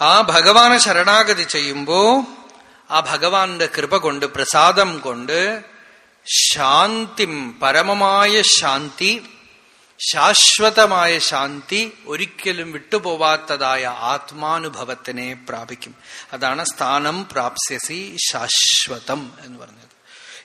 ആ ഭഗവാനെ ശരണാഗതി ചെയ്യുമ്പോ ആ ഭഗവാന്റെ കൃപ കൊണ്ട് പ്രസാദം കൊണ്ട് ശാന്തി പരമമായ ശാന്തി ശാശ്വതമായ ശാന്തി ഒരിക്കലും വിട്ടുപോവാത്തതായ ആത്മാനുഭവത്തിനെ പ്രാപിക്കും. അതാണ് സ്ഥാനം പ്രാപ്സ്യസി ശാശ്വതം എന്ന് പറഞ്ഞത്.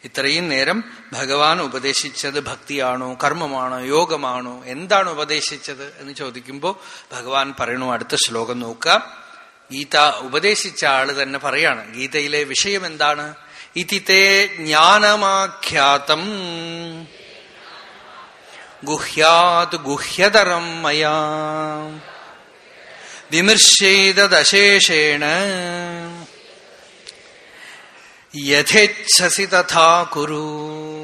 ഇത്രയും നേരം ഭഗവാൻ ഉപദേശിച്ചത് ഭക്തിയാണോ കർമ്മമാണോ യോഗമാണോ എന്താണ് ഉപദേശിച്ചത് എന്ന് ചോദിക്കുമ്പോൾ ഭഗവാൻ പറയണു അടുത്ത ശ്ലോകം നോക്കുക ഗീത ഉപദേശിച്ച ആൾ തന്നെ പറയാണ് ഗീതയിലെ വിഷയം എന്താണ്? ഇതിത്തെ ജ്ഞാനമാഖ്യാതം. ഗുഹ്യാത് ഗുഹ്യതരം മയാ. വിമർശേതശേഷേണ യഥേച്ഛസി തഥാ കുരു.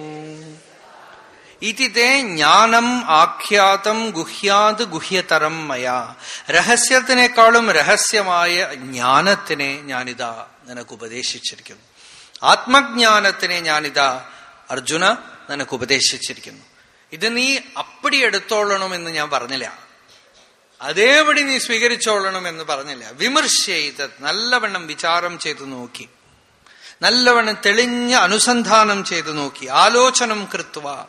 ഇതിത്തെ ജ്ഞാനം ആഖ്യാതം ഗുഹ്യാത് ഗുഹ്യതരം മയാ. രഹസ്യത്തിനേക്കാളും രഹസ്യമായ ജ്ഞാനത്തിനെ ഞാനിതാ നിനക്ക് ഉപദേശിച്ചിരിക്കുന്നു ആത്മജ്ഞാനത്തിനെ ഞാനിതാ അർജുന നിനക്ക് ഉപദേശിച്ചിരിക്കുന്നു ഇത് നീ അപ്പടി എടുത്തോളണമെന്ന് ഞാൻ പറഞ്ഞില്ല. അതേപടി നീ സ്വീകരിച്ചോളണം എന്ന് പറഞ്ഞില്ല. വിമർശയത് നല്ലവണ്ണം വിചാരം ചെയ്തു നോക്കി. നല്ലവണ്ണം തെളിഞ്ഞ അനുസന്ധാനം ചെയ്തു നോക്കി. ആലോചനം കൃത്വ.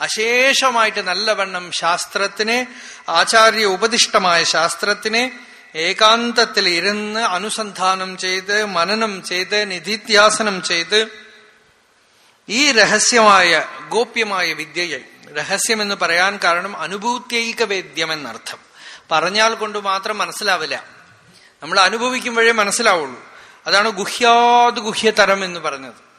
അശേഷമായിട്ട് നല്ലവണ്ണം ശാസ്ത്രത്തിനെ ആചാര്യ ഉപദിഷ്ടമായ ശാസ്ത്രത്തിനെ ഏകാന്തത്തിൽ ഇരുന്ന് അനുസന്ധാനം ചെയ്ത് മനനം ചെയ്ത് നിധിത്യാസനം ചെയ്ത് ഈ രഹസ്യമായ ഗോപ്യമായ വിദ്യയെ രഹസ്യമെന്ന് പറയാൻ കാരണം അനുഭൂത്യൈക വേദ്യം എന്നർത്ഥം പറഞ്ഞാൽ കൊണ്ട് മാത്രം മനസ്സിലാവില്ല. നമ്മൾ അനുഭവിക്കുമ്പോഴേ മനസ്സിലാവുള്ളൂ. അതാണ് ഗുഹ്യാത് ഗുഹ്യതരം എന്ന് പറഞ്ഞത്.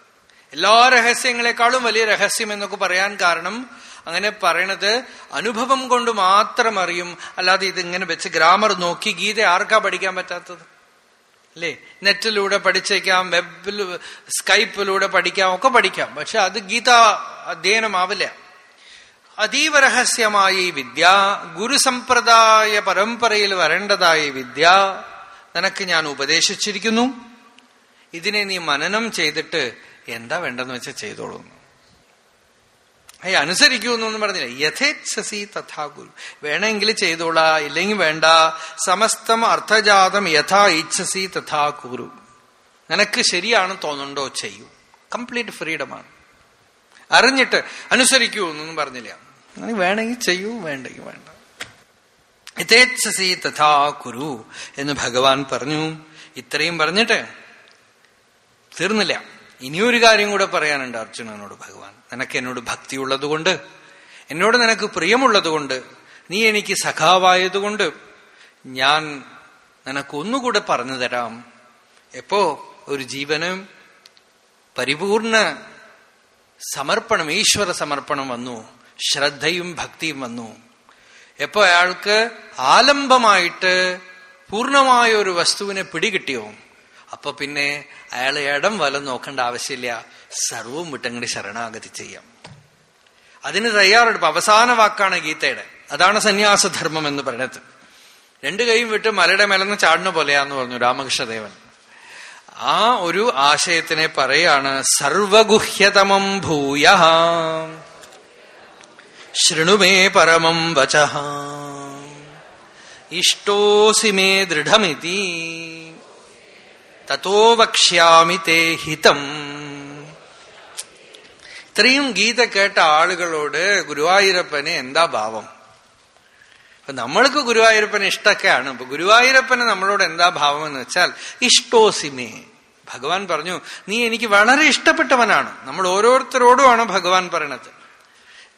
എല്ലാ രഹസ്യങ്ങളെക്കാളും വലിയ രഹസ്യം എന്നൊക്കെ പറയാൻ കാരണം അങ്ങനെ പറയണത് അനുഭവം കൊണ്ട് മാത്രം അറിയും. അല്ലാതെ ഇതിങ്ങനെ വെച്ച് ഗ്രാമർ നോക്കി ഗീത ആർക്കാ പഠിക്കാൻ പറ്റാത്തത്? അല്ലേ? നെറ്റിലൂടെ പഠിച്ചേക്കാം വെബിൽ സ്കൈപ്പിലൂടെ പഠിക്കാം ഒക്കെ പഠിക്കാം. പക്ഷെ അത് ഗീത അധ്യയനമാവില്ല. അതീവ രഹസ്യമായ ഈ വിദ്യ ഗുരുസമ്പ്രദായ പരമ്പരയിൽ വരേണ്ടതായ വിദ്യ നിനക്ക് ഞാൻ ഉപദേശിച്ചിരിക്കുന്നു. ഇതിനെ നീ മനനം ചെയ്തിട്ട് എന്താ വേണ്ടെന്ന് വെച്ചാൽ ചെയ്തോളൂ അയ്യ അനുസരിക്കൂ എന്നൊന്നും പറഞ്ഞില്ല. യഥേച്ഛസി തഥാ ഗുരു. വേണമെങ്കിൽ ചെയ്തോളാ ഇല്ലെങ്കിൽ വേണ്ട. സമസ്തം അർത്ഥജാതം യഥാ ഇച്ഛസി തഥാ കുരു നിനക്ക് ശരിയാണ് തോന്നുന്നുണ്ടോ? ചെയ്യൂ. കംപ്ലീറ്റ് ഫ്രീഡമാണ്. അറിഞ്ഞിട്ട് അനുസരിക്കൂ എന്നൊന്നും പറഞ്ഞില്ല. വേണമെങ്കിൽ ചെയ്യൂ വേണ്ടെങ്കിൽ വേണ്ട. യഥേച്ഛസി തഥാ കുരു എന്ന് ഭഗവാൻ പറഞ്ഞു. ഇത്രയും പറഞ്ഞിട്ട് തീർന്നില്ല. ഇനിയൊരു കാര്യം കൂടെ പറയാനുണ്ട് അർജുനനോട് ഭഗവാൻ. നിനക്ക് എന്നോട് ഭക്തിയുള്ളതുകൊണ്ട് എന്നോട് നിനക്ക് പ്രിയമുള്ളതുകൊണ്ട് നീ എനിക്ക് സഖാവായതുകൊണ്ട് ഞാൻ നിനക്കൊന്നുകൂടെ പറഞ്ഞു തരാം. എപ്പോ ഒരു ജീവനും പരിപൂർണ സമർപ്പണം ഈശ്വര സമർപ്പണം വന്നു ശ്രദ്ധയും ഭക്തിയും വന്നു. എപ്പോ അയാൾക്ക് ആലംബമായിട്ട് പൂർണമായ ഒരു വസ്തുവിനെ പിടികിട്ടിയോ? അപ്പൊ പിന്നെ അയാൾ ഇടം വലം നോക്കേണ്ട ആവശ്യമില്ല. സർവവും വിട്ടങ്ങടി ശരണാഗതി ചെയ്യാം. അതിന് തയ്യാറെടുപ്പ്. അവസാന വാക്കാണ് ഗീതയുടെ. അതാണ് സന്യാസധർമ്മം എന്ന് പറയുന്നത്. രണ്ടു കൈയും വിട്ട് മലയുടെ മേലെന്ന് ചാടുന്ന പോലെയാന്ന് പറഞ്ഞു രാമകൃഷ്ണദേവൻ. ആ ഒരു ആശയത്തിനെ പറയാണ് സർവഗുഹ്യതമം ഭൂയ ശൃണുമേ പരമം വച ഇഷ്ടോസി മേ ദൃഢമിതി. തത്തോ വക്ഷ്യാമി തേ ഹിതം. ഇത്രയും ഗീത കേട്ട ആളുകളോട് ഗുരുവായൂരപ്പന് എന്താ ഭാവം? അപ്പൊ നമ്മൾക്ക് ഗുരുവായൂരപ്പന് ഇഷ്ടമൊക്കെയാണ്. അപ്പൊ ഗുരുവായൂരപ്പന് നമ്മളോട് എന്താ ഭാവം എന്ന് വെച്ചാൽ ഇഷ്ടോസിമേ. ഭഗവാൻ പറഞ്ഞു നീ എനിക്ക് വളരെ ഇഷ്ടപ്പെട്ടവനാണ്. നമ്മൾ ഓരോരുത്തരോടുമാണ് ഭഗവാൻ പറയണത്.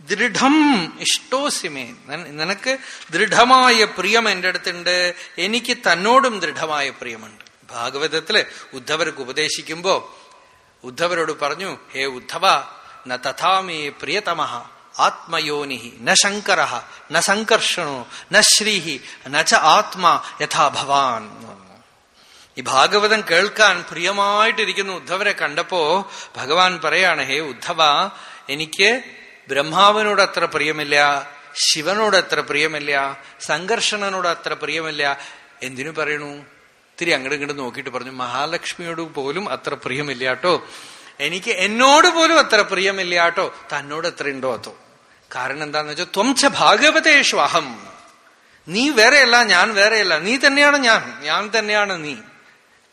ദൃഢം ഇഷ്ടോസിമേ. നിനക്ക് ദൃഢമായ പ്രിയം എന്റെ അടുത്തുണ്ട്. എനിക്ക് തന്നോടും ദൃഢമായ പ്രിയമുണ്ട്. ഭാഗവതത്തിൽ ഉദ്ധവർക്ക് ഉപദേശിക്കുമ്പോ ഉദ്ധവരോട് പറഞ്ഞു ഹേ ഉദ്ധവ ന തഥാമേ പ്രിയതമ ആത്മയോനി ന ശങ്കര ന സംകർഷണോ ന ശ്രീഹി ന ച ആത്മാ യഥാ ഭവാൻ. ഈ ഭാഗവതം കേൾക്കാൻ പ്രിയമായിട്ടിരിക്കുന്ന ഉദ്ധവരെ കണ്ടപ്പോ ഭഗവാൻ പറയാണ് ഹേ ഉദ്ധവ എനിക്ക് ബ്രഹ്മാവിനോട് അത്ര പ്രിയമില്ല ശിവനോട് അത്ര പ്രിയമില്ല സംഘർഷണനോട് അത്ര പ്രിയമില്ല. എന്തിനു പറയണു? ഇത്തിരി അങ്ങോട്ട് ഇങ്ങോട്ട് നോക്കിയിട്ട് പറഞ്ഞു മഹാലക്ഷ്മിയോട് പോലും അത്ര പ്രിയമില്ലാട്ടോ എനിക്ക് എന്നോട് പോലും അത്ര പ്രിയമില്ലാട്ടോ തന്നോട് എത്ര ഉണ്ടോ അതോ. കാരണം എന്താന്ന് വെച്ചാൽ ത്വംച്ച ഭാഗവതേഷു അഹം. നീ വേറെയല്ല ഞാൻ വേറെയല്ല. നീ തന്നെയാണ് ഞാൻ. ഞാൻ തന്നെയാണ് നീ.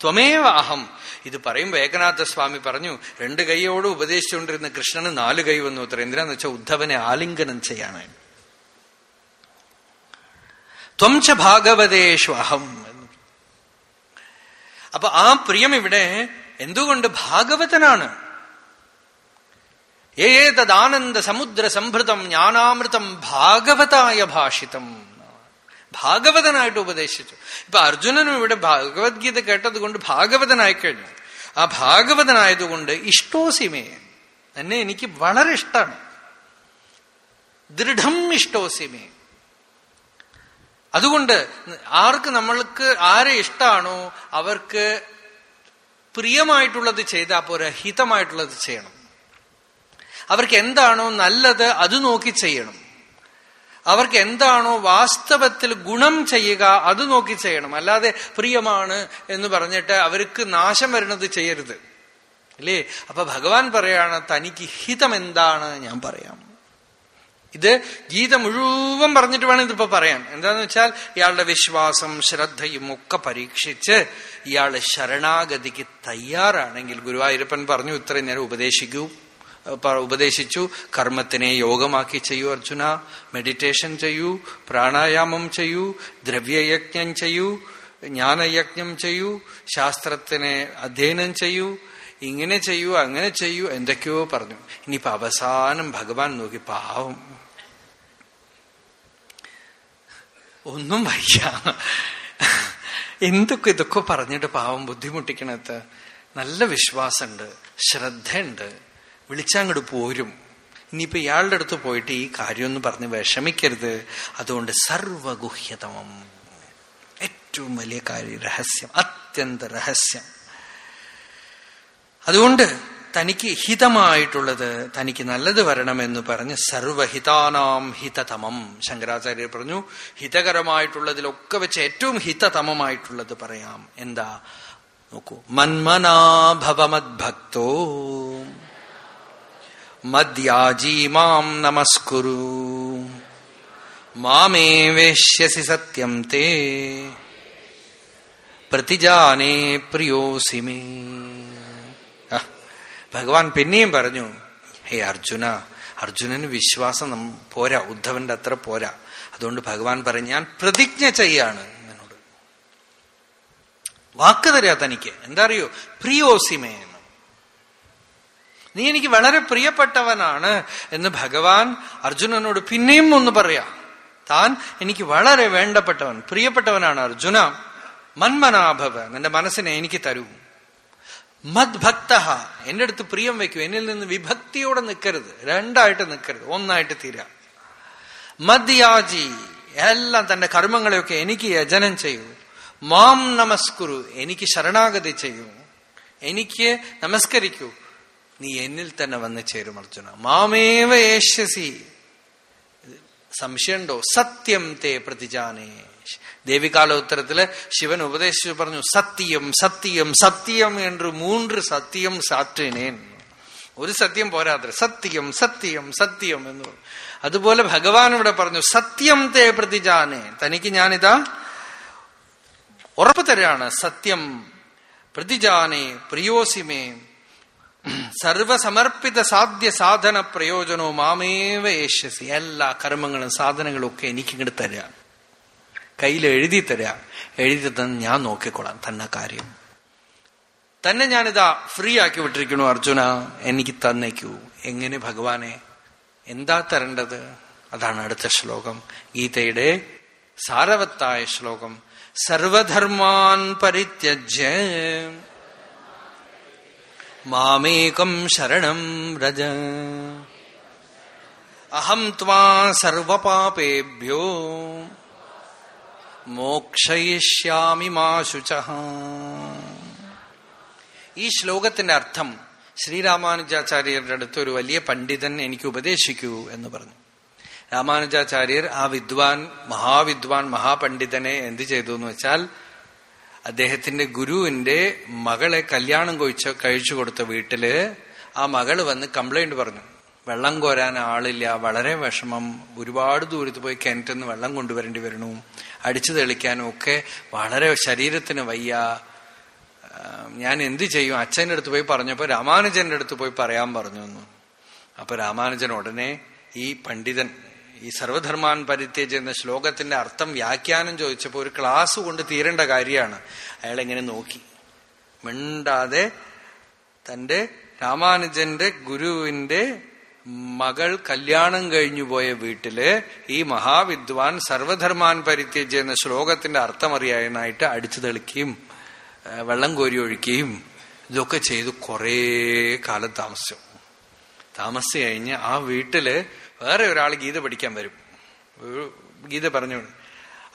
ത്വമേവ അഹം. ഇത് പറയുമ്പോ ഏകനാഥ സ്വാമി പറഞ്ഞു രണ്ട് കൈയോട് ഉപദേശിച്ചുകൊണ്ടിരുന്ന കൃഷ്ണന് നാല് കൈ വന്നു ഉത്തരം എന്തിനാന്ന് വെച്ചാൽ ഉദ്ധവനെ ആലിംഗനം ചെയ്യാനായി ത്വംച്ച ഭാഗവതേഷു അഹം. അപ്പൊ ആ പ്രിയം ഇവിടെ എന്തുകൊണ്ട് ഭാഗവതനാണ്? ഏതദാനന്ദ സമുദ്ര സംഭൃതം ജ്ഞാനാമൃതം ഭാഗവതായ ഭാഷിതം ഭാഗവതനായിട്ട് ഉപദേശിച്ചു. ഇപ്പൊ അർജുനനും ഇവിടെ ഭഗവത്ഗീത കേട്ടത് കൊണ്ട് ഭാഗവതനായി കഴിഞ്ഞു. ആ ഭാഗവതനായതുകൊണ്ട് ഇഷ്ടോസിമേ എന്നെ എനിക്ക് വളരെ ഇഷ്ടമാണ് ദൃഢം ഇഷ്ടോസിമേ. അതുകൊണ്ട് ആർക്ക് നമ്മൾക്ക് ആരെ ഇഷ്ടമാണോ അവർക്ക് പ്രിയമായിട്ടുള്ളത് ചെയ്താൽ പോരാ ഹിതമായിട്ടുള്ളത് ചെയ്യണം. അവർക്ക് എന്താണോ നല്ലത് അത് നോക്കി ചെയ്യണം. അവർക്ക് എന്താണോ വാസ്തവത്തിൽ ഗുണം ചെയ്യുക അത് നോക്കി ചെയ്യണം. അല്ലാതെ പ്രിയമാണ് എന്ന് പറഞ്ഞിട്ട് അവർക്ക് നാശം വരുന്നത് ചെയ്യരുത്. അല്ലേ അപ്പൊ ഭഗവാൻ പറയാണ് തനിക്ക് ഹിതം എന്താണ് ഞാൻ പറയാം. ഇത് ഗീത മുഴുവൻ പറഞ്ഞിട്ട് വേണം ഇതിപ്പോ പറയാൻ. എന്താന്ന് വെച്ചാൽ ഇയാളുടെ വിശ്വാസം ശ്രദ്ധയും ഒക്കെ പരീക്ഷിച്ച് ഇയാൾ ശരണാഗതിക്ക് തയ്യാറാണെങ്കിൽ ഗുരുവായൂരപ്പൻ പറഞ്ഞു ഇത്രയും നേരം ഉപദേശിക്കൂ. ഉപദേശിച്ചു. കർമ്മത്തിനെ യോഗമാക്കി ചെയ്യൂ അർജുന. മെഡിറ്റേഷൻ ചെയ്യൂ. പ്രാണായാമം ചെയ്യൂ. ദ്രവ്യയജ്ഞം ചെയ്യൂ. ജ്ഞാനയജ്ഞം ചെയ്യൂ. ശാസ്ത്രത്തിനെ അധ്യയനം ചെയ്യൂ. ഇങ്ങനെ ചെയ്യൂ അങ്ങനെ ചെയ്യൂ എന്തൊക്കെയോ പറഞ്ഞു. ഇനിയിപ്പോ അവസാനം ഭഗവാൻ നോക്കി പാവം. ഒന്നും വയ്യ. എന്തൊക്കെ ഇതൊക്കെ പറഞ്ഞിട്ട് പാവം ബുദ്ധിമുട്ടിക്കണത്? നല്ല വിശ്വാസമുണ്ട് ശ്രദ്ധയുണ്ട്. വിളിച്ചങ്ങോട്ട് പോരും. ഇനിയിപ്പോ ഇയാളുടെ അടുത്ത് പോയിട്ട് ഈ കാര്യമൊന്നും പറഞ്ഞ് വിഷമിക്കരുത്. അതുകൊണ്ട് സർവഗുഹ്യതമം. ഏറ്റവും വലിയ കാര്യം രഹസ്യം അത്യന്ത രഹസ്യം. അതുകൊണ്ട് തനിക്ക് ഹിതമായിട്ടുള്ളത് തനിക്ക് നല്ലത് വരണമെന്ന് പറഞ്ഞ് സർവഹിതാനാം ഹിതതമം. ശങ്കരാചാര്യർ പറഞ്ഞു ഹിതകരമായിട്ടുള്ളതിലൊക്കെ വെച്ച് ഏറ്റവും ഹിതതമമായിട്ടുള്ളത് പറയാം. എന്താ? നോക്കൂ. മന്മനാഭവമദ്ഭക്തോ. മദ്യാജീ മാം നമസ്കുരു. മാമേ വേശ്യസി സത്യം തേ. പ്രതിജാനേ പ്രിയോസി മേ. ഭഗവാൻ പിന്നെയും പറഞ്ഞു ഹേ അർജുന അർജുനന് വിശ്വാസം പോരാ ഉദ്ധവന്റെ അത്ര പോരാ. അതുകൊണ്ട് ഭഗവാൻ പറഞ്ഞു ഞാൻ പ്രതിജ്ഞ ചെയ്യാണ്. എന്നോട്. വാക്ക് തരാ തനിക്ക്. എന്താ അറിയോ പ്രിയോസിമേ എന്ന്. നീ എനിക്ക് വളരെ പ്രിയപ്പെട്ടവനാണ് എന്ന് ഭഗവാൻ അർജുനനോട് പിന്നെയും ഒന്ന് പറയാ. താൻ എനിക്ക് വളരെ വേണ്ടപ്പെട്ടവൻ പ്രിയപ്പെട്ടവനാണ് അർജുന. മന്മനാഭവ നിന്റെ മനസ്സിനെ എനിക്ക് തരൂ. മദ്ഭക്ത എന്റെ അടുത്ത് പ്രിയം വെക്കും എന്നിൽ നിന്ന് വിഭക്തിയോടെ നിൽക്കരുത് രണ്ടായിട്ട് നിൽക്കരുത് ഒന്നായിട്ട് തീരാ. മദ്യാജി. എല്ലാം തന്റെ കർമ്മങ്ങളെയൊക്കെ എനിക്ക് യജനം ചെയ്യൂ. മാം നമസ്കുരു. എനിക്ക് ശരണാഗതി ചെയ്യൂ. എനിക്ക് നമസ്കരിക്കൂ. നീ എന്നിൽ തന്നെ വന്ന് ചേരും അർജുന. മാമേവ യേശസി സംശയമുണ്ടോ? സത്യം തേ പ്രതിജാനേ. ദേവികാലോത്തരത്തില് ശിവൻ ഉപദേശിച്ചു പറഞ്ഞു സത്യം സത്യം സത്യം என்று മൂന്ന് സത്യം സാറ്റിനേൻ ഒരു സത്യം പോരാത്ര സത്യം സത്യം സത്യം എന്ന് പറഞ്ഞു അതുപോലെ ഭഗവാൻ ഇവിടെ പറഞ്ഞു സത്യം തേ പ്രതിജാനെ തനിക്ക് ഞാനിതാ ഉറപ്പ് തരാണ് സത്യം പ്രതിജാനെ പ്രിയോസിമേ സർവസമർപ്പിത സാധ്യ സാധന പ്രയോജനോ മാമേവ യേശസി എല്ലാ കർമ്മങ്ങളും സാധനങ്ങളും ഒക്കെ എനിക്കിങ്ങോട്ട് തരാ കയ്യിൽ എഴുതി തരാം. എഴുതി തന്നെ ഞാൻ നോക്കിക്കൊള്ളാം തന്നെ കാര്യം. തന്നെ ഞാനിതാ ഫ്രീ ആക്കി വിട്ടിരിക്കണു അർജുന. എനിക്ക് തന്നേക്കൂ. എങ്ങനെ ഭഗവാനെ? എന്താ തരേണ്ടത്? അതാണ് അടുത്ത ശ്ലോകം. ഗീതയുടെ സാരവത്തായ ശ്ലോകം. സർവധർമാൻ പരിത്യജ്യ. മാമേകം ശരണം രജ. അഹം ത്വാ സർവപാപേഭ്യോ. മോക്ഷയിഷ്യാമി മാശുച ഈ ശ്ലോകത്തിന്റെ അർത്ഥം ശ്രീരാമാനുജാചാര്യരുടെ അടുത്ത് ഒരു വലിയ പണ്ഡിതൻ എനിക്ക് ഉപദേശിക്കൂ എന്ന് പറഞ്ഞു. രാമാനുജാചാര്യർ ആ വിദ്വാൻ മഹാവിദ്വാൻ മഹാപണ്ഡിതനെ എന്ത് ചെയ്തു എന്ന് വെച്ചാൽ അദ്ദേഹത്തിന്റെ ഗുരുവിന്റെ മകളെ കല്യാണം കഴിച്ച കഴിച്ചു കൊടുത്ത വീട്ടിൽ ആ മകൾ വന്ന് കംപ്ലൈന്റ് പറഞ്ഞു. വെള്ളം കോരാൻ ആളില്ല വളരെ വിഷമം ഒരുപാട് ദൂരത്ത് പോയി കിണറ്റിൽ നിന്ന് വെള്ളം കൊണ്ടുവരേണ്ടി വരണു. അടിച്ചു തെളിക്കാനും ഒക്കെ വളരെ ശരീരത്തിന് വയ്യ. ഞാൻ എന്ത് ചെയ്യും? അച്ഛന്റെ അടുത്ത് പോയി പറഞ്ഞപ്പോൾ രാമാനുജന്റെ അടുത്ത് പോയി പറയാൻ പറഞ്ഞു എന്ന്. അപ്പൊ രാമാനുജൻ ഉടനെ ഈ പണ്ഡിതൻ ഈ സർവധർമാൻ പരിത്യജ് എന്ന ശ്ലോകത്തിന്റെ അർത്ഥം വ്യാഖ്യാനം ചോദിച്ചപ്പോൾ ഒരു ക്ലാസ് കൊണ്ട് തീരേണ്ട കാര്യമാണ്. അയാൾ എങ്ങനെ നോക്കി. മിണ്ടാതെ തന്റെ രാമാനുജന്റെ ഗുരുവിന്റെ മകൾ കല്യാണം കഴിഞ്ഞു പോയ വീട്ടിൽ ഈ മഹാവിദ്വാൻ സർവധർമാൻ പരിത്യജ്യ എന്ന ശ്ലോകത്തിന്റെ അർത്ഥമറിയാനായിട്ട് അടിച്ചു തെളിക്കുകയും വെള്ളം കോരി ഒഴിക്കുകയും ഇതൊക്കെ ചെയ്ത് കുറേ കാലം താമസിച്ചു. താമസിച്ചു കഴിഞ്ഞ് ആ വീട്ടിൽ വേറെ ഒരാൾ ഗീത പഠിക്കാൻ വരും. ഗീത പറഞ്ഞു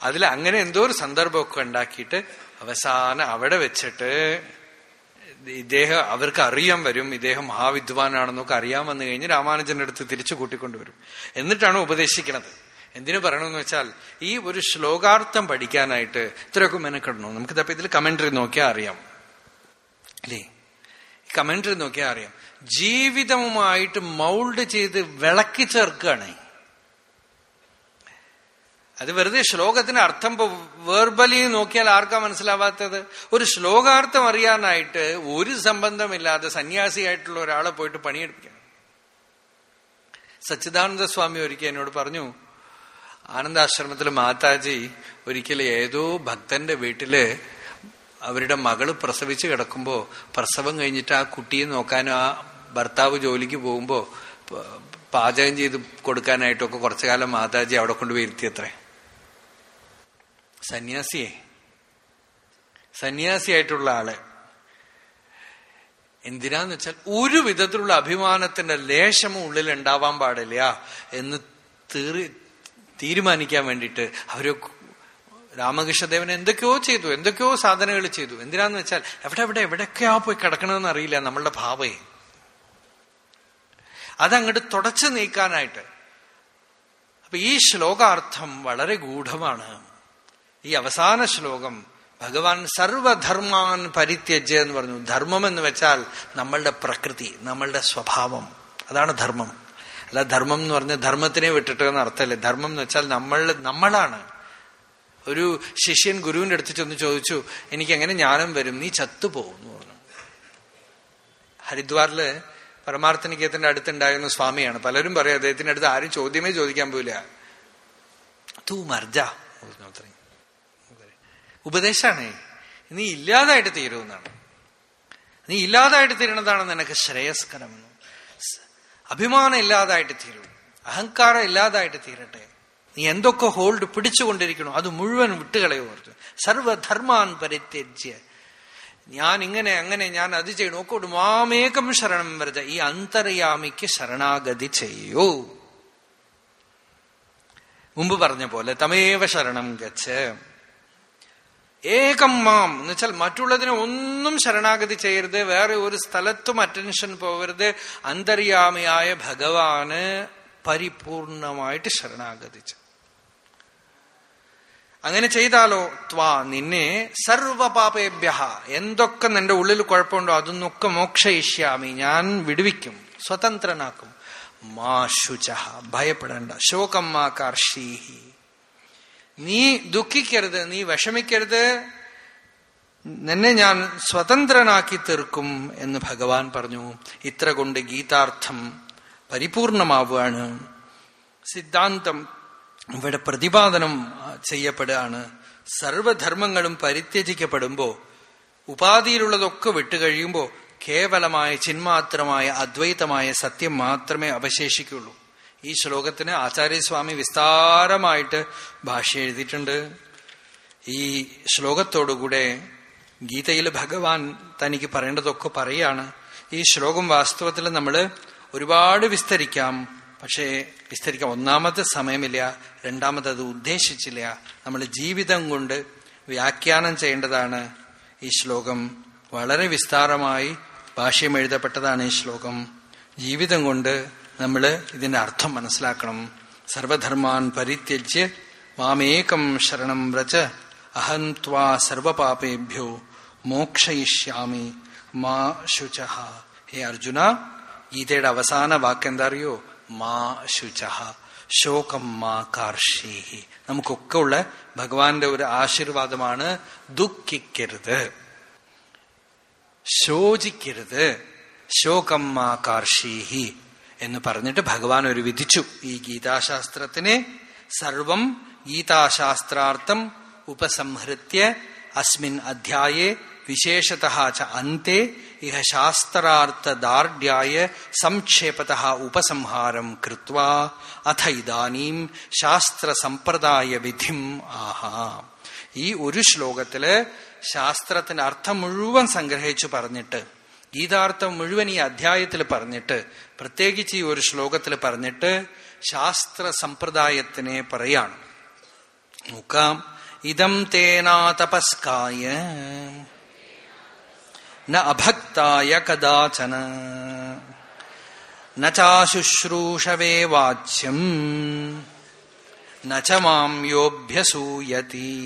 അതിൽ അങ്ങനെ എന്തോ ഒരു സന്ദർഭമൊക്കെ ഉണ്ടാക്കിയിട്ട് അവസാനം അവിടെ വെച്ചിട്ട് ഇദ്ദേഹം അവർക്ക് അറിയാൻ വരും. ഇദ്ദേഹം മഹാവിദ്വാനാണെന്നൊക്കെ അറിയാൻ വന്നു കഴിഞ്ഞ് രാമാനുജന്റെ അടുത്ത് തിരിച്ചു കൂട്ടിക്കൊണ്ടുവരും എന്നിട്ടാണ് ഉപദേശിക്കുന്നത് എന്തിനു പറയണമെന്ന് വെച്ചാൽ ഈ ഒരു ശ്ലോകാർത്ഥം പഠിക്കാനായിട്ട് ഇത്രയൊക്കെ മെനക്കെടണോ. നമുക്കിതപ്പോ ഇതിൽ കമന്ററി നോക്കിയാൽ അറിയാം. അല്ലേ? കമന്ററി നോക്കിയാൽ അറിയാം. ജീവിതവുമായിട്ട് മൗൾഡ് ചെയ്ത് വിളക്കി ചേർക്കുകയാണ്. അത് വെറുതെ ശ്ലോകത്തിന് അർത്ഥം വേർബലി നോക്കിയാൽ ആർക്കാ മനസ്സിലാവാത്തത്? ഒരു ശ്ലോകാർത്ഥം അറിയാനായിട്ട് ഒരു സംബന്ധമില്ലാതെ സന്യാസിയായിട്ടുള്ള ഒരാളെ പോയിട്ട് പണിയെടുപ്പിക്കണം. സച്ചിദാനന്ദ സ്വാമി ഒരിക്കൽ എന്നോട് പറഞ്ഞു ആനന്ദാശ്രമത്തിൽ മാതാജി ഒരിക്കൽ ഏതോ ഭക്തന്റെ വീട്ടിൽ അവരുടെ മകൾ പ്രസവിച്ച് കിടക്കുമ്പോ പ്രസവം കഴിഞ്ഞിട്ട് ആ കുട്ടിയെ നോക്കാനും ആ ഭർത്താവ് ജോലിക്ക് പോകുമ്പോ പാചകം ചെയ്ത് കൊടുക്കാനായിട്ടൊക്കെ കുറച്ചു കാലം മാതാജി അവിടെ കൊണ്ടുപോയി ഇരുത്തിയത്രേ. സന്യാസിയെ. സന്യാസിയായിട്ടുള്ള ആൾ. എന്തിനാന്ന് വെച്ചാൽ ഒരു വിധത്തിലുള്ള അഭിമാനത്തിന്റെ ലേശമും ഉള്ളിൽ ഉണ്ടാവാൻ പാടില്ല എന്ന് തീറി തീരുമാനിക്കാൻ വേണ്ടിയിട്ട് അവർ രാമകൃഷ്ണദേവൻ എന്തൊക്കെയോ ചെയ്തു എന്തൊക്കെയോ സാധനങ്ങൾ ചെയ്തു. എന്തിനാന്ന് വെച്ചാൽ എവിടെ എവിടെ എവിടെയൊക്കെയാ പോയി കിടക്കണമെന്ന് അറിയില്ല നമ്മളുടെ ഭാവേ. അതങ്ങോട്ട് തുടച്ചു നീക്കാനായിട്ട്. അപ്പൊ ഈ ശ്ലോകാർത്ഥം വളരെ ഗൂഢമാണ്. ഈ അവസാന ശ്ലോകം ഭഗവാൻ സർവധർമാൻ പരിത്യജ് എന്ന് പറഞ്ഞു. ധർമ്മം എന്ന് വെച്ചാൽ നമ്മളുടെ പ്രകൃതി നമ്മളുടെ സ്വഭാവം. അതാണ് ധർമ്മം. അല്ല ധർമ്മം എന്ന് പറഞ്ഞ ധർമ്മത്തിനെ വിട്ടിട്ട് എന്ന് അർത്ഥമല്ലേ? ധർമ്മം എന്ന് വെച്ചാൽ നമ്മൾ നമ്മളാണ്. ഒരു ശിഷ്യൻ ഗുരുവിന്റെ അടുത്ത് ചെന്ന് ചോദിച്ചു എനിക്ക് എങ്ങനെ ജ്ഞാനം വരും? നീ ചത്തുപോകും എന്ന് പറഞ്ഞു. ഹരിദ്വാറിൽ പരമാർത്ഥനികേതന്റെ അടുത്തുണ്ടായിരുന്ന സ്വാമിയാണ്. പലരും പറയും അദ്ദേഹത്തിന്റെ അടുത്ത് ആരും ചോദ്യമേ ചോദിക്കാൻ പോയില്ല തൂ മർജ അത്രയും. ഉപദേശാണേ. നീ ഇല്ലാതായിട്ട് തീരുമെന്നാണ്. നീ ഇല്ലാതായിട്ട് തീരുന്നതാണ് നിനക്ക് ശ്രേയസ്കരമെന്ന്. അഭിമാനം ഇല്ലാതായിട്ട് തീരും. അഹങ്കാരം ഇല്ലാതായിട്ട് തീരട്ടെ. നീ എന്തൊക്കെ ഹോൾഡ് പിടിച്ചുകൊണ്ടിരിക്കണോ അത് മുഴുവൻ വിട്ടുകളയോ സർവധർമാൻ പരിത്യജ്യ. ഞാൻ ഇങ്ങനെ അങ്ങനെ ഞാൻ അത് ചെയ്യണം. ഒക്കെ മാമേകം ശരണം വരത ഈ അന്തര്യാമിക്ക് ശരണാഗതി ചെയ്യൂ. മുമ്പ് പറഞ്ഞ പോലെ തമേവ ശരണം ഗച്ച് ഏകം മാം എന്ന് വെച്ചാൽ മറ്റുള്ളതിനെ ഒന്നും ശരണാഗതി ചെയ്യരുത് വേറെ ഒരു സ്ഥലത്തും അറ്റൻഷൻ പോകരുത്. അന്തര്യാമിയായ ഭഗവാന് പരിപൂർണമായിട്ട് ശരണാഗതിച്ചു. അങ്ങനെ ചെയ്താലോ? ത്വാ നിന്നെ സർവപാപേഭ്യ എന്തൊക്കെ നിന്റെ ഉള്ളിൽ കുഴപ്പമുണ്ടോ അതൊന്നൊക്കെ മോക്ഷയിഷ്യാമി. ഞാൻ വിടുവിക്കും സ്വതന്ത്രനാക്കും. മാ ശുച ഭയപ്പെടേണ്ട. ശോകം മാ കാർഷീഹി. നീ ദുഃഖിക്കരുത് നീ വിഷമിക്കരുത്. നിന്നെ ഞാൻ സ്വതന്ത്രനാക്കി തീർക്കും എന്ന് ഭഗവാൻ പറഞ്ഞു. ഇത്ര കൊണ്ട് ഗീതാർത്ഥം പരിപൂർണമാവുകയാണ്. സിദ്ധാന്തം ഇവിടെ പ്രതിപാദനം ചെയ്യപ്പെടുകയാണ്. സർവധർമ്മങ്ങളും പരിത്യജിക്കപ്പെടുമ്പോ ഉപാധിയിലുള്ളതൊക്കെ വിട്ടുകഴിയുമ്പോ കേവലമായ ചിന്മാത്രമായ അദ്വൈതമായ സത്യം മാത്രമേ അവശേഷിക്കുള്ളൂ. ഈ ശ്ലോകത്തിന് ആചാര്യസ്വാമി വിസ്താരമായിട്ട് ഭാഷ എഴുതിയിട്ടുണ്ട്. ഈ ശ്ലോകത്തോടുകൂടെ ഗീതയിൽ ഭഗവാൻ തനിക്ക് പറയേണ്ടതൊക്കെ പറയാണ്. ഈ ശ്ലോകം വാസ്തവത്തിൽ നമ്മൾ ഒരുപാട് വിസ്തരിക്കാം. പക്ഷേ വിസ്തരിക്കാം. ഒന്നാമത്തെ സമയമില്ല. രണ്ടാമത് അത് ഉദ്ദേശിച്ചില്ല. നമ്മൾ ജീവിതം കൊണ്ട് വ്യാഖ്യാനം ചെയ്യേണ്ടതാണ് ഈ ശ്ലോകം. വളരെ വിസ്താരമായി ഭാഷ്യം എഴുതപ്പെട്ടതാണ് ഈ ശ്ലോകം. ജീവിതം കൊണ്ട് നമ്മൾ ഇതിന്റെ അർത്ഥം മനസ്സിലാക്കണം. സർവധർമാൻ പരിത്യജ്യ മാമേകം ശരണം വ്രച അഹം ത്വാ സർവപാപേഭ്യോ മോക്ഷയിഷ്യാമി മാ ശുച. ഹേ അർജുന ഗീതയുടെ അവസാന വാക്കെന്താ അറിയോ മാ ശുച. ശോകം മാ കാർഷീഹി നമുക്കൊക്കെ ഉള്ള ഭഗവാന്റെ ഒരു ആശീർവാദമാണ് ദുഃഖിക്കരുത്. ശോചിക്കരുത്. ശോകം മാ കാർഷീഹി എന്ന് പറഞ്ഞിട്ട് ഭഗവാൻ ഒരു വിധിച്ചു. ഈ ഗീതാശാസ്ത്രത്തിനെ സർവം ഗീതാശാസ്ത്രാർത്ഥം ഉപസംഹൃത്യ അസ്മിൻ അധ്യായേ വിശേഷത അന്തേ ഇഹ ശാസ്ത്രാർത്ഥദാർഢ്യായ സംക്ഷേപത ഉപസംഹാരം കൃത്വ. അഥ ഇതാനീം ശാസ്ത്രസമ്പ്രദായ വിധിം ആഹാ. ഈ ഒരു ശ്ലോകത്തിൽ ശാസ്ത്രത്തിന്റെ അർത്ഥം മുഴുവൻ സംഗ്രഹിച്ചു പറഞ്ഞിട്ട് ഗീതാർത്ഥം മുഴുവൻ ഈ അധ്യായത്തിൽ പറഞ്ഞിട്ട് പ്രത്യേകിച്ച് ഈ ഒരു ശ്ലോകത്തിൽ പറഞ്ഞിട്ട് ശാസ്ത്ര സമ്പ്രദായത്തിനെ പറയാണ്. നോക്കാം. ഇതം തേനാ തപസ്കായ. അഭക്തായ കഥാചന നാശുശ്രൂഷവേ വാച്യം. നച്ച യോഭ്യസൂയതി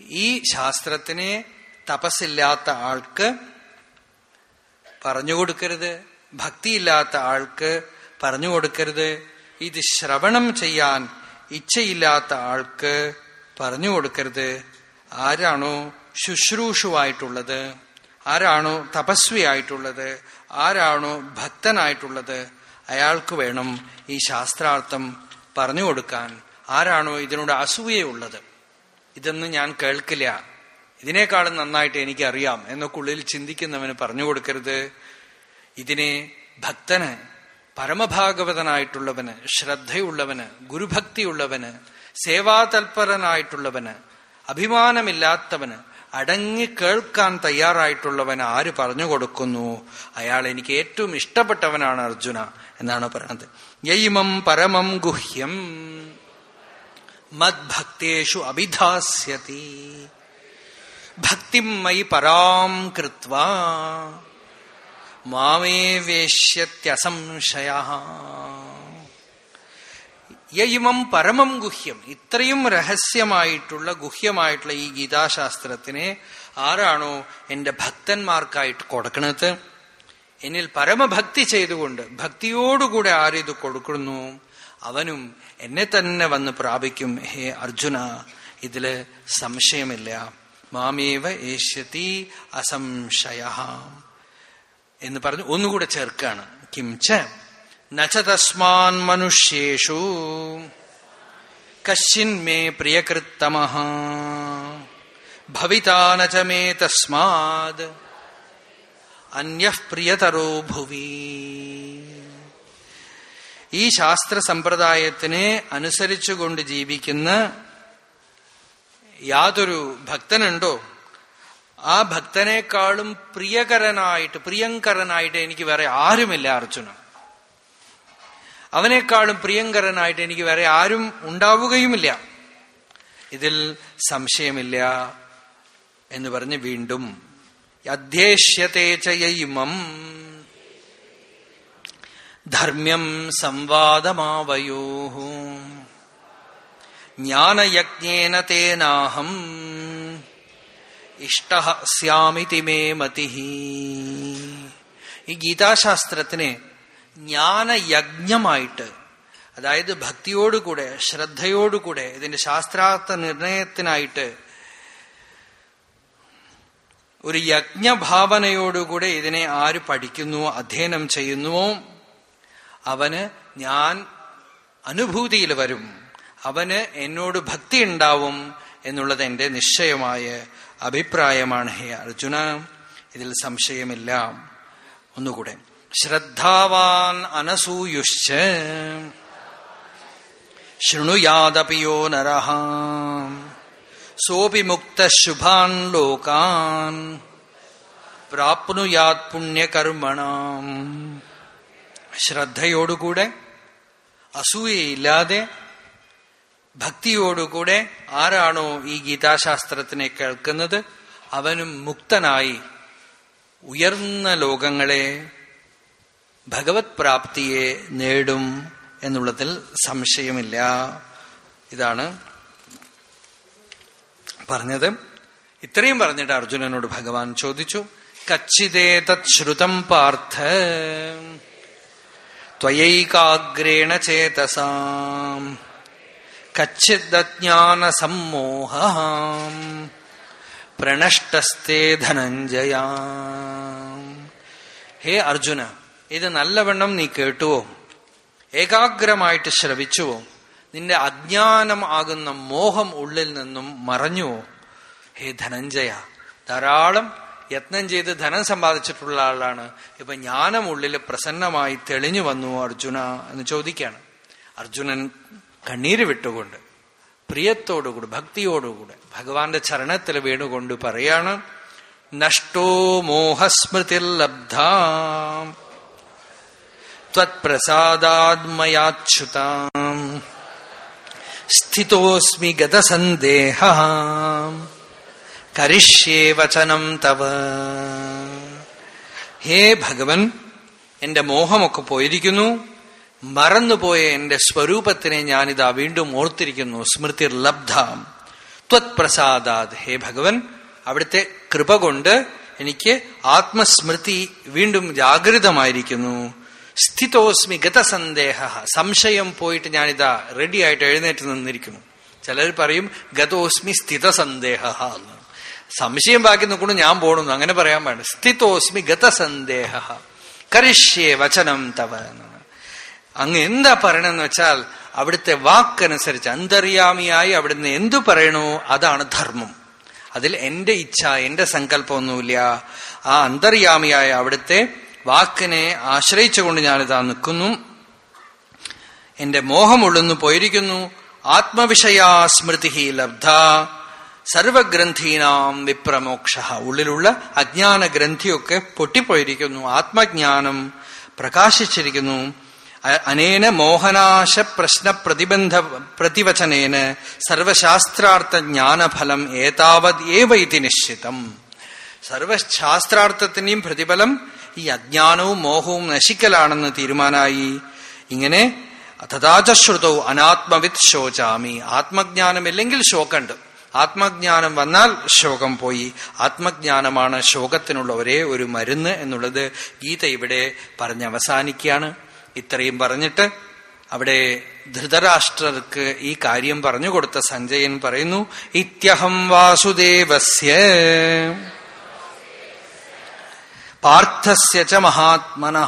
ഈ ശാസ്ത്രത്തിനെ തപസ്സില്ലാത്ത ആൾക്ക് പറഞ്ഞു കൊടുക്കരുത് ഭക്തിയില്ലാത്ത ആൾക്ക് പറഞ്ഞു കൊടുക്കരുത് ഇത് ശ്രവണം ചെയ്യാൻ ഇച്ഛയില്ലാത്ത ആൾക്ക് പറഞ്ഞു കൊടുക്കരുത്. ആരാണോ ശുശ്രൂഷുവായിട്ടുള്ളത് ആരാണോ തപസ്വിയായിട്ടുള്ളത് ആരാണോ ഭക്തനായിട്ടുള്ളത് അയാൾക്ക് വേണം ഈ ശാസ്ത്രാർത്ഥം പറഞ്ഞു കൊടുക്കാൻ. ആരാണോ ഇതിനോട് അസൂയയുള്ളത്? ഇതൊന്നും ഞാൻ കേൾക്കില്ല. ഇതിനേക്കാളും നന്നായിട്ട് എനിക്കറിയാം എന്നൊക്കെ ഉള്ളിൽ ചിന്തിക്കുന്നവന് പറഞ്ഞു കൊടുക്കരുത്. ഇതിനെ ഭക്തന് പരമഭാഗവതനായിട്ടുള്ളവന് ശ്രദ്ധയുള്ളവന് ഗുരുഭക്തിയുള്ളവന് സേവാതൽപരനായിട്ടുള്ളവന് അഭിമാനമില്ലാത്തവന് അടങ്ങി കേൾക്കാൻ തയ്യാറായിട്ടുള്ളവൻ ആര് പറഞ്ഞു കൊടുക്കുന്നു? അയാൾ എനിക്ക് ഏറ്റവും ഇഷ്ടപ്പെട്ടവനാണ് അർജുന എന്നാണ് പറയുന്നത് യൈമം പരമം ഗുഹ്യം മദ്ഭക്തേഷു അഭിധാസ്യതി. ഭക്തിം മയി പരാം കൃത്വ. മാമേ വേശ്യത്യസംശയ. യയിമം പരമം ഗുഹ്യം. ഇത്രയും രഹസ്യമായിട്ടുള്ള ഗുഹ്യമായിട്ടുള്ള ഈ ഗീതാശാസ്ത്രത്തിനെ ആരാണോ എന്റെ ഭക്തന്മാർക്കായിട്ട് കൊടുക്കണത്? എന്നിൽ പരമഭക്തി ചെയ്തുകൊണ്ട് ഭക്തിയോടുകൂടെ ആരിത് കൊടുക്കുന്നു? അവനും എന്നെ തന്നെ വന്ന് പ്രാപിക്കും. ഹേ അർജുന ഇതിൽ സംശയമില്ല. മാമേവ ഏഷ്യത്തി അസംശയ എന്ന് പറഞ്ഞ് ഒന്നുകൂടെ ചേർക്കാണ്. കിംച നസ്മാൻ മനുഷ്യേഷു. കശ്ചിൻ മേ പ്രിയകൃത്തമ ഭവിതാനചമേ തസ്മാത്. അന്യ പ്രിയതരോ ഭുവി. ഈ ശാസ്ത്ര സമ്പ്രദായത്തിനെ അനുസരിച്ചുകൊണ്ട് ജീവിക്കുന്ന യാതൊരു ഭക്തനുണ്ടോ? ആ ഭക്തനേക്കാളും പ്രിയകരനായിട്ട് പ്രിയങ്കരനായിട്ട് എനിക്ക് വേറെ ആരുമില്ല അർജുന. അവനേക്കാളും പ്രിയങ്കരനായിട്ട് എനിക്ക് വേറെ ആരും ഉണ്ടാവുകയുമില്ല. ഇതിൽ സംശയമില്ല എന്ന് പറഞ്ഞ് വീണ്ടും അധ്യേഷ്യതേചയിമം ധർമ്മ്യം സംവാദമാവയോ ജ്ഞാനയജ്ഞേന തേനാഹം. ഇഷ്ട സ്യാമിതി മേ മതി. ഈ ഗീതാശാസ്ത്രത്തിനെ ജ്ഞാനയജ്ഞമായിട്ട് അതായത് ഭക്തിയോടുകൂടെ ശ്രദ്ധയോടുകൂടെ ഇതിന്റെ ശാസ്ത്രാർത്ഥ നിർണയത്തിനായിട്ട് ഒരു യജ്ഞഭാവനയോടുകൂടെ ഇതിനെ ആര് പഠിക്കുന്നുവോ അധ്യയനം ചെയ്യുന്നുവോ അവന് ഞാൻ അനുഭൂതിയിൽ വരും. അവന് എന്നോട് ഭക്തി ഉണ്ടാവും എന്നുള്ളത് എന്റെ നിശ്ചയമായ അഭിപ്രായമാണ്. ഹേ അർജുന ഇതിൽ സംശയമില്ല. ഒന്നുകൂടെ. ശ്രദ്ധാവാൻ അനസൂയുശ്ച. ശൃണുയാദപിയോ നരഹ. സോപി മുക്ത ശുഭാൻ ലോകാൻ. പ്രാപ്നുയാത് പുണ്യകർമ്മണം. ശ്രദ്ധയോടുകൂടെ അസൂയയില്ലാതെ ഭക്തിയോടുകൂടെ ആരാണോ ഈ ഗീതാശാസ്ത്രത്തിനെ കേൾക്കുന്നത്? അവനും മുക്തനായി ഉയർന്ന ലോകങ്ങളെ ഭഗവത് പ്രാപ്തിയെ നേടും എന്നുള്ളതിൽ സംശയമില്ല. ഇതാണ് പറഞ്ഞത്. ഇത്രയും പറഞ്ഞിട്ട് അർജുനനോട് ഭഗവാൻ ചോദിച്ചു കച്ചിതേതത് ശ്രുതം പാർത്ഥ ത്വയൈകാഗ്രേണ ചേതസാം. കച്ചിദജ്ഞാന സമ്മോഹ പ്രണഷ്ടസ്തേ ധനഞ്ജയാ. ഹേ അർജുന ഇത് നല്ലവണ്ണം നീ കേട്ടുവോ? ഏകാഗ്രമായിട്ട് ശ്രവിച്ചുവോ? നിന്റെ അജ്ഞാനം ആകുന്ന മോഹം ഉള്ളിൽ നിന്നും മറഞ്ഞുവോ? ഹേ ധനഞ്ജയ ധാരാളം യത്നം ചെയ്ത് ധനം സമ്പാദിച്ചിട്ടുള്ള ആളാണ്. ഇപ്പൊ ജ്ഞാനം ഉള്ളിൽ പ്രസന്നമായി തെളിഞ്ഞു വന്നു അർജുന എന്ന് ചോദിക്കുകയാണ്. അർജുനൻ കണ്ണീര് വിട്ടുകൊണ്ട് പ്രിയത്തോടുകൂടി ഭക്തിയോടുകൂടെ ഭഗവാന്റെ ചരണത്തിൽ വീണുകൊണ്ട് പറയാണ് നഷ്ടോ മോഹസ്മൃതി ലബ്ധ ത്വത്പ്രസാദാത്മയാച്യുതാം സ്ഥിതോസ്മി ഗതസന്ദേഹ കരിഷ്യേ വചനം തവ. ഹേ ഭഗവൻ എന്റെ മോഹമൊക്കെ പോയിരിക്കുന്നു. മറന്നുപോയ എന്റെ സ്വരൂപത്തിനെ ഞാനിതാ വീണ്ടും ഓർത്തിരിക്കുന്നു. സ്മൃതിർ ലബ്ധാം. ത്വത്പ്രസാദാദ് ഹേ ഭഗവൻ അവിടുത്തെ കൃപ കൊണ്ട് എനിക്ക് ആത്മസ്മൃതി വീണ്ടും ജാഗൃതമായിരിക്കുന്നു സ്ഥിതോസ്മി ഗതസന്ദേഹ. സംശയം പോയിട്ട് ഞാനിതാ റെഡി ആയിട്ട് എഴുന്നേറ്റ് നിന്നിരിക്കുന്നു. ചിലർ പറയും ഗതോസ്മി സ്ഥിതസന്ദേഹ എന്ന്. സംശയം ബാക്കി നിൽക്കുന്നു ഞാൻ പോണെന്ന്. അങ്ങനെ പറയാൻ പാടില്ല. സ്ഥിതോസ്മി ഗതസന്ദേഹ. കരിഷ്യേ വചനം തവ എന്നാണ് അങ്ങ് എന്താ പറയണെന്ന് വെച്ചാൽ അവിടുത്തെ വാക്കനുസരിച്ച് അന്തര്യാമിയായി അവിടുന്ന് എന്തു പറയണോ അതാണ് ധർമ്മം. അതിൽ എന്റെ ഇച്ഛ എന്റെ സങ്കല്പമൊന്നുമില്ല. ആ അന്തര്യാമിയായ അവിടുത്തെ വാക്കിനെ ആശ്രയിച്ചുകൊണ്ട് ഞാനിതാ നിൽക്കുന്നു. എന്റെ മോഹം ഉള്ളുന്നു പോയിരിക്കുന്നു. ആത്മവിഷയാ സ്മൃതി ലബ്ധ. സർവഗ്രന്ഥീനാം വിപ്രമോക്ഷ. ഉള്ളിലുള്ള അജ്ഞാന ഗ്രന്ഥിയൊക്കെ പൊട്ടിപ്പോയിരിക്കുന്നു. ആത്മജ്ഞാനം പ്രകാശിച്ചിരിക്കുന്നു. അനേന മോഹനാശ പ്രശ്ന പ്രതിബന്ധ പ്രതിവചനേന സർവശാസ്ത്രാർത്ഥ ജ്ഞാനഫലം ഏതാവത് ഏവ ഇതി നിശ്ചിതം. സർവശാസ്ത്രാർത്ഥത്തിന്റെയും പ്രതിഫലം ഈ അജ്ഞാനവും മോഹവും നശിക്കലാണെന്ന് തീരുമാനായി. ഇങ്ങനെ തഥാചശ്രുതൗ അനാത്മവിത് ശോചാമി. ആത്മജ്ഞാനമില്ലെങ്കിൽ ശോകമുണ്ട് ആത്മജ്ഞാനം വന്നാൽ ശോകം പോയി. ആത്മജ്ഞാനമാണ് ശോകത്തിനുള്ള ഒരേ ഒരു മരുന്ന് എന്നുള്ളത് ഗീത ഇവിടെ പറഞ്ഞ് അവസാനിക്കുകയാണ് ഇത്രയും പറഞ്ഞിട്ട് അവിടെ ധൃതരാഷ്ട്രർക്ക് ഈ കാര്യം പറഞ്ഞു കൊടുത്ത സഞ്ജയൻ പറയുന്നു ഇത്യഹം വാസുദേവസ്യ. പാർത്ഥസ്യ ച മഹാത്മന.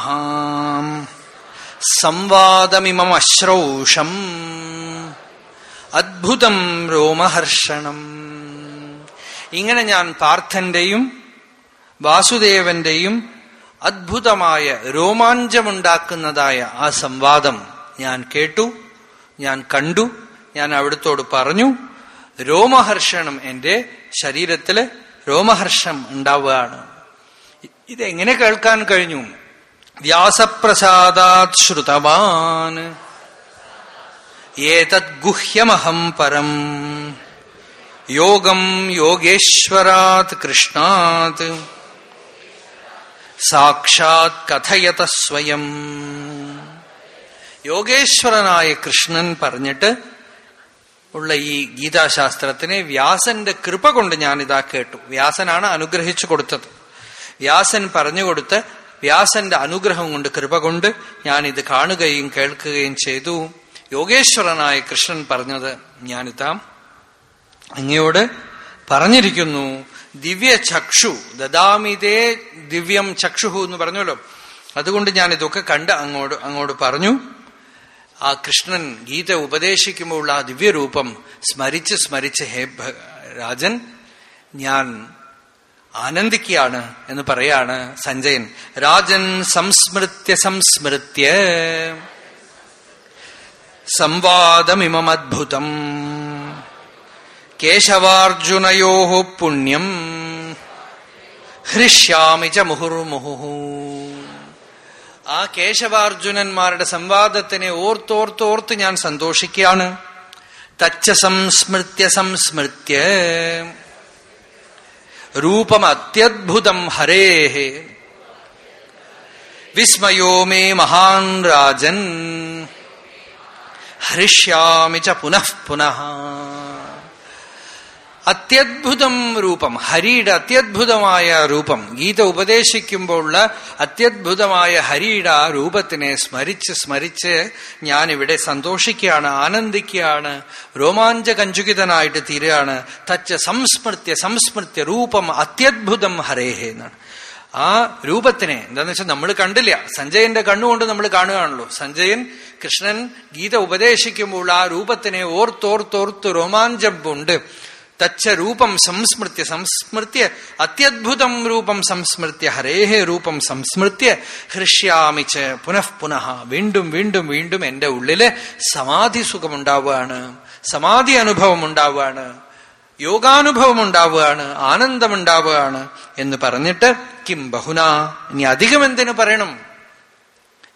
സംവാദമിമശ്രൗഷം അദ്ഭുതം രോമഹർഷണം. ഇങ്ങനെ ഞാൻ പാർത്ഥന്റെയും വാസുദേവന്റെയും അദ്ഭുതമായ രോമാഞ്ചമുണ്ടാക്കുന്നതായ ആ സംവാദം ഞാൻ കേട്ടു ഞാൻ കണ്ടു ഞാൻ അവിടുത്തോട് പറഞ്ഞു രോമഹർഷണം എന്റെ ശരീരത്തിൽ രോമഹർഷം ഉണ്ടാവുകയാണ്. ഇതെങ്ങനെ കേൾക്കാൻ കഴിഞ്ഞു? വ്യാസപ്രസാദാത് ശ്രുതവാൻ. ഏതദ്ഗുഹ്യമഹം പരം. യോഗം യോഗേശ്വരാത് കൃഷ്ണാത്. സാക്ഷാത് കഥയത സ്വയം. യോഗേശ്വരനായ കൃഷ്ണൻ പറഞ്ഞിട്ട് ഉള്ള ഈ ഗീതാശാസ്ത്രത്തിനെ വ്യാസന്റെ കൃപ കൊണ്ട് ഞാൻ ഇതാ കേട്ടു. വ്യാസനാണ് അനുഗ്രഹിച്ചു കൊടുത്തത്. വ്യാസൻ പറഞ്ഞു പറഞ്ഞുകൊടുത്ത് വ്യാസന്റെ അനുഗ്രഹം കൊണ്ട് കൃപ കൊണ്ട് ഞാൻ ഇത് കാണുകയും കേൾക്കുകയും ചെയ്തു. യോഗേശ്വരനായ കൃഷ്ണൻ പറഞ്ഞത് ഞാനിതാ അങ്ങയോട് പറഞ്ഞിരിക്കുന്നു. ദിവ്യ ചക്ഷു ദദാമിതേ ദിവ്യം ചക്ഷുഹു എന്ന് പറഞ്ഞല്ലോ. അതുകൊണ്ട് ഞാൻ ഇതൊക്കെ കണ്ട് അങ്ങോട്ട് അങ്ങോട്ട് പറഞ്ഞു. ആ കൃഷ്ണൻ ഗീത ഉപദേശിക്കുമ്പോൾ ആ ദിവ്യരൂപം സ്മരിച്ച് സ്മരിച്ച് ഹേ രാജൻ ഞാൻ ആനന്ദിക്കുകയാണ് എന്ന് പറയാണ് സഞ്ജയൻ. രാജൻ സംസ്മൃത്യ സംസ്മൃത്യ. സംവാദമിമദ്ഭുതം കേശവാർജുനയോ പുണ്യം ഹൃഷ്യാമി ച മുഹുർമുഹു ആ കേശവാർജുനന്മാരുടെ സംവാദത്തിനെ ഓർത്തോർത്തോർത്ത് ഞാൻ സന്തോഷിക്കുകയാണ്. തച്ച സംസ്മൃത്യ സംസ്മൃത്യ। രൂപം അത്യദ്ഭുതം ഹരേ। വിസ്മയോ മേ മഹാൻ രാജൻ। ഹൃഷ്യാമി ച പുനഃ പുനഃ। അത്യദ്ഭുതം രൂപം ഹരിയുടെ അത്യത്ഭുതമായ രൂപം. ഗീത ഉപദേശിക്കുമ്പോഴുള്ള അത്യത്ഭുതമായ ഹരിയുടെ ആ രൂപത്തിനെ സ്മരിച്ച് സ്മരിച്ച് ഞാനിവിടെ സന്തോഷിക്കുകയാണ് ആനന്ദിക്കുകയാണ് രോമാഞ്ചകഞ്ചുകിതനായിട്ട് തീരുകയാണ്. തച്ച സംസ്മൃത്യ സംസ്മൃത്യ രൂപം അത്യത്ഭുതം ഹരേഹേ എന്നാണ്. ആ രൂപത്തിനെ എന്താന്ന് വെച്ചാൽ നമ്മൾ കണ്ടില്ല. സഞ്ജയന്റെ കണ്ണുകൊണ്ട് നമ്മൾ കാണുകയാണല്ലോ. സഞ്ജയൻ കൃഷ്ണൻ ഗീത ഉപദേശിക്കുമ്പോൾ ആ രൂപത്തിനെ ഓർത്തോർത്തോർത്ത് രോമാഞ്ചം കൊണ്ട് തച്ച രൂപം സംസ്മൃത്യ സംസ്മൃത്യ അത്യദ്ഭുതം രൂപം സംസ്മൃത്യ ഹരേഹ രൂപം സംസ്മൃത്യ ഹൃഷ്യാമിച്ച് പുനഃ പുനഃ. വീണ്ടും വീണ്ടും വീണ്ടും എന്റെ ഉള്ളിൽ സമാധി സുഖമുണ്ടാവുകയാണ്. സമാധി അനുഭവം ഉണ്ടാവുകയാണ് യോഗാനുഭവം ഉണ്ടാവുകയാണ് ആനന്ദമുണ്ടാവുകയാണ് എന്ന് പറഞ്ഞിട്ട് കിം ബഹുന? ഇനി അധികം എന്തിനു പറയണം?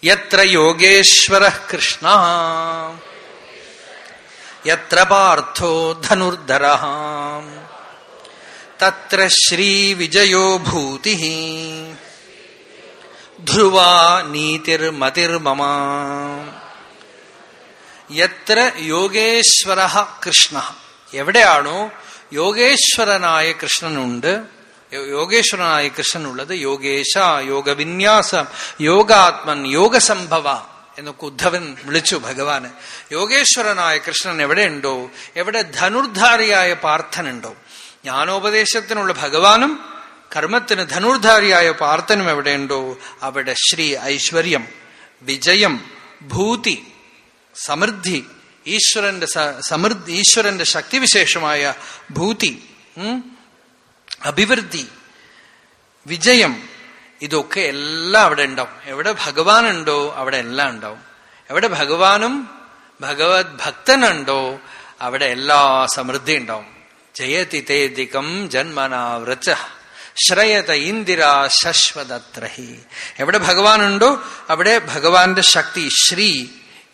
യത്ര യോഗേശ്വര കൃഷ്ണ. യത്ര പാർത്ഥോ ധനുർധര തത്ര ശ്രീവിജയോ ഭൂതി ധ്രുവാ നീതിർമതിർമമ എത്ര യോഗേശ്വര കൃഷ്ണ എവിടെയാണോ യോഗേശ്വരനായ കൃഷ്ണനുണ്ട്. യോഗേശ്വരനായ കൃഷ്ണനുള്ളത് യോഗേശ യോഗവിന്യാസം യോഗാത്മൻ യോഗസംഭവ. എന്നൊക്കെ ഉദ്ധവൻ വിളിച്ചു ഭഗവാന്. യോഗേശ്വരനായ കൃഷ്ണൻ എവിടെയുണ്ടോ? എവിടെ ധനുർധാരിയായ പാർത്ഥനുണ്ടോ? ജ്ഞാനോപദേശത്തിനുള്ള ഭഗവാനും കർമ്മത്തിന് ധനുർധാരിയായ പാർത്ഥനും എവിടെയുണ്ടോ? അവിടെ ശ്രീ ഐശ്വര്യം വിജയം ഭൂതി സമൃദ്ധി ഈശ്വരന്റെ സമൃദ്ധി ഈശ്വരന്റെ ശക്തിവിശേഷമായ ഭൂതി അഭിവൃദ്ധി വിജയം ഇതൊക്കെ എല്ലാം അവിടെ ഉണ്ടാവും. എവിടെ ഭഗവാൻ ഉണ്ടോ അവിടെ എല്ലാം ഉണ്ടാവും. എവിടെ ഭഗവാനും ഭഗവത് ഭക്തനുണ്ടോ അവിടെ എല്ലാ സമൃദ്ധി ഉണ്ടാവും. ജയതി തേദികം ജന്മനാവൃച്ച ശ്രയത ഇന്ദിര ശശ്വതത്രഹി. എവിടെ ഭഗവാനുണ്ടോ അവിടെ ഭഗവാന്റെ ശക്തി ശ്രീ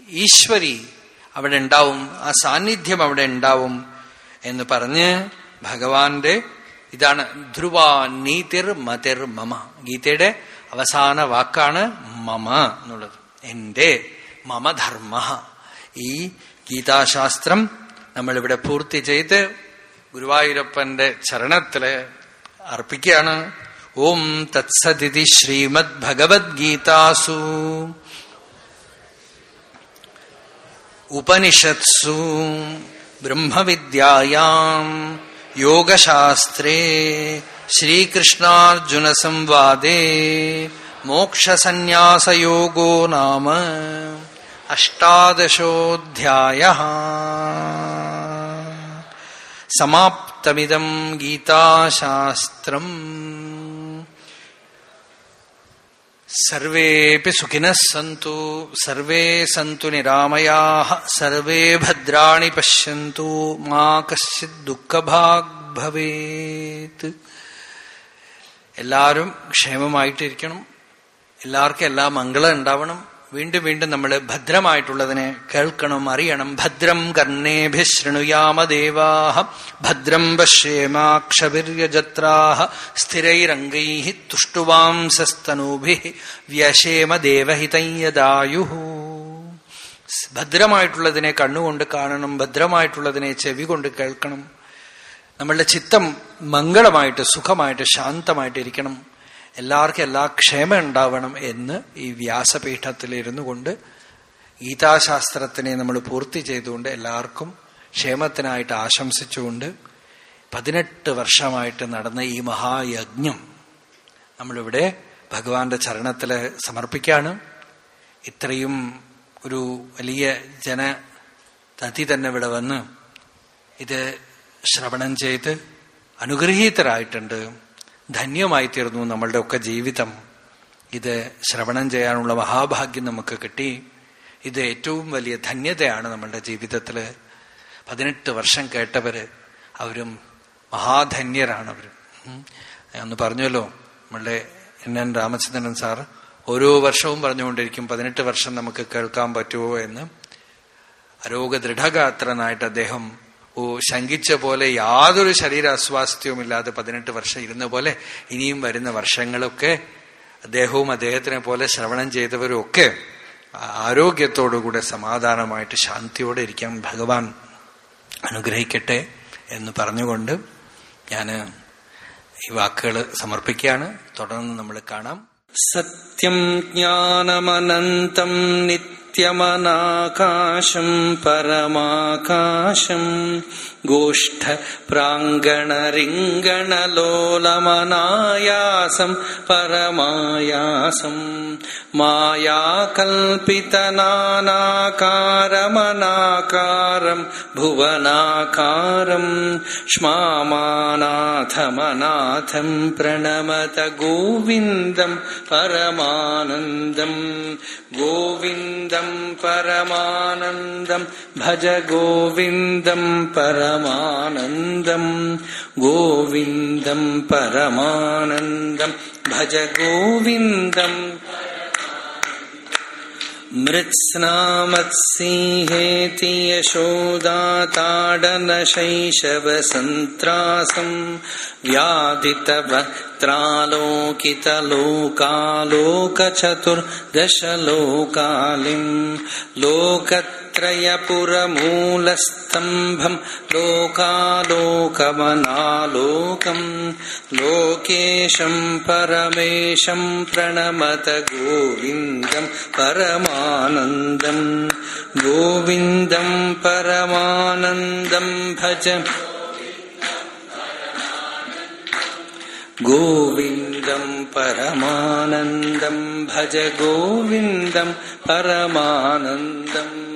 ഈശ്വരി അവിടെ ഉണ്ടാവും. ആ സാന്നിധ്യം അവിടെ ഉണ്ടാവും എന്ന് പറഞ്ഞ് ഭഗവാന്റെ ഇതാണ് ധ്രുവ നീതിർ മതിർ മമ. ഗീതയുടെ അവസാന വാക്കാണ് മമ എന്നുള്ളത്. എന്റെ മമധർമ്മ. ഈ ഗീതാശാസ്ത്രം നമ്മളിവിടെ പൂർത്തി ചെയ്ത് ഗുരുവായൂരപ്പന്റെ ചരണത്തിൽ അർപ്പിക്കുകയാണ്. ഓം തത്സതി ശ്രീമദ് ഭഗവത്ഗീതാസു ഉപനിഷത്സു. ബ്രഹ്മവിദ്യായാം. योगशास्त्रे श्रीकृष्णार्जुनसंवादे मोक्षसन्न्यासयोगो नाम अष्टादशोऽध्यायः। समाप्तमिदम् गीताशास्त्रम्। സർവേപി സുഖിനഃ സന്തു സർവേ സന്തു നിരാമയാ സർവേ ഭദ്രാണി പശ്യന്തു മാ കശ്ചിത് ദുഃഖഭാഗ് ഭവേത് എല്ലാവരും ക്ഷേമമായിട്ടിരിക്കണം. എല്ലാവർക്കും എല്ലാ മംഗളം ഉണ്ടാവണം. വീണ്ടും വീണ്ടും നമ്മൾ ഭദ്രമായിട്ടുള്ളതിനെ കേൾക്കണം അറിയണം. ഭദ്രം കർണേഭി ശൃണുയാമദേവാഹ. ഭദ്രം പശ്യേമാക്ഷഭിര്യജത്രാഹ സ്ഥിരൈരംഗൈ തുഷ്ടുവാംസസ്തനൂഭി വ്യശേമ ദേവഹിതയദായു ഭദ്രമായിട്ടുള്ളതിനെ കണ്ണുകൊണ്ട് കാണണം ഭദ്രമായിട്ടുള്ളതിനെ ചെവി കൊണ്ട് കേൾക്കണം. നമ്മളുടെ ചിത്തം മംഗളമായിട്ട് സുഖമായിട്ട് ശാന്തമായിട്ടിരിക്കണം എല്ലാവർക്കും എല്ലാ ക്ഷേമം ഉണ്ടാവണം എന്ന് ഈ വ്യാസപീഠത്തിൽ ഇരുന്നു കൊണ്ട് ഗീതാശാസ്ത്രത്തിനെ നമ്മൾ പൂർത്തി ചെയ്തുകൊണ്ട് എല്ലാവർക്കും ക്ഷേമത്തിനായിട്ട് ആശംസിച്ചുകൊണ്ട് പതിനെട്ട് വർഷമായിട്ട് നടന്ന ഈ മഹായജ്ഞം നമ്മളിവിടെ ഭഗവാന്റെ ചരണത്തിൽ സമർപ്പിക്കാണ് ഇത്രയും ഒരു വലിയ ജനതതി തന്നെ ഇവിടെ വന്ന് ഇത് ശ്രവണം ചെയ്ത് അനുഗ്രഹീതരായിട്ടുണ്ട്. ധന്യമായി തീർന്നു നമ്മളുടെ ഒക്കെ ജീവിതം. ഇത് ശ്രവണം ചെയ്യാനുള്ള മഹാഭാഗ്യം നമുക്ക് കിട്ടി. ഇത് ഏറ്റവും വലിയ ധന്യതയാണ് നമ്മളുടെ ജീവിതത്തിൽ പതിനെട്ട് വർഷം കേട്ടവര് അവരും മഹാധന്യരാണ് അവർ ഒന്ന് പറഞ്ഞല്ലോ നമ്മളുടെ എൻ എൻ രാമചന്ദ്രൻ സാർ ഓരോ വർഷവും പറഞ്ഞുകൊണ്ടിരിക്കും പതിനെട്ട് വർഷം നമുക്ക് കേൾക്കാൻ പറ്റുമോ എന്ന്. അരോഗദൃഢഗാത്രനായിട്ട് അദ്ദേഹം ശങ്കിച്ച പോലെ യാതൊരു ശരീരാസ്വാസ്ഥ്യവുമില്ലാതെ പതിനെട്ട് വർഷം ഇരുന്ന പോലെ ഇനിയും വരുന്ന വർഷങ്ങളൊക്കെ അദ്ദേഹവും അദ്ദേഹത്തിനെ പോലെ ശ്രവണം ചെയ്തവരും ഒക്കെ ആരോഗ്യത്തോടുകൂടെ സമാധാനമായിട്ട് ശാന്തിയോടെ ഇരിക്കാൻ ഭഗവാൻ അനുഗ്രഹിക്കട്ടെ എന്ന് പറഞ്ഞുകൊണ്ട് ഞാൻ ഈ വാക്കുകൾ സമർപ്പിക്കുകയാണ്. തുടർന്ന് നമ്മൾ കാണാം. സത്യം ജ്ഞാനമനന്തം त्यमनाकाशम् परमाकाशम् गोष्ठ प्राङ्गणरिङ्गणलोलमनायासम् परमायासम् मायाकल्पितनानाकारमनाकारम् भुवनाकारम् श्मामानाथमनाथम् प्रणमत गोविन्दम् परमानन्दम् गोविन्दम् परमानन्दम् भज गोविन्दम् परम् परमानन्दम् गोविन्दम् परमानन्दम् भज गोविन्दम् मृत्स्नामत्सिंहेति यशोदाताडनशैशवसन्त्रासम् व्याधितवक्त्रालोकितलोकालोकचतुर्दशलोकालिम् लोकत् लोकत्रयपुरमूलस्तम्भम् लोकालोकमनालोकम् लोकेशम् परमेशम् प्रणमत गोविन्दम् परमानन्दम् गोविन्दम् परमानन्दम् भज गोविन्दम् परमानन्दम् भज गोविन्दम् परमानन्दम्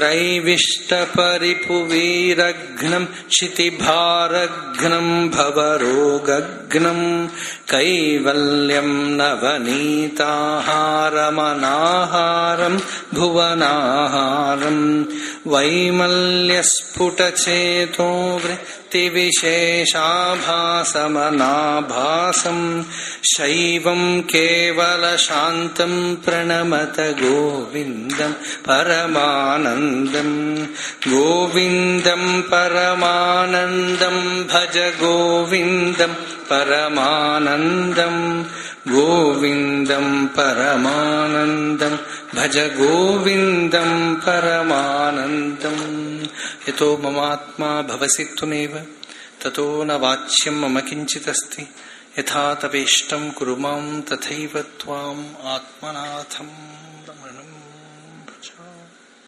त्रैविष्टपरिपुवीरघ्नम् क्षितिभारघ्नम् भवरोगघ्नम् कैवल्यम् नवनीताहारमनाहारम् भुवनाहारम् वैमल्यस्फुटचेतो वृत्तिविशेषाभासमनाभासम् शैवम् केवलशान्तम् प्रणमत गोविन्दम् परमानन्दम् गोविन्दम् परमानन्दम् भज गोविन्दम् परमानन्दम् गोविन्दम् परमानन्दम् भज गोविन्दम् परमानन्दम् यतो ममात्मा भवसि त्वमेव, ततो न वाच्यं मम किञ्चिदस्ति, यथा तपेष्टं कुरु माँ तथैव त्वाम् आत्मनाथम्।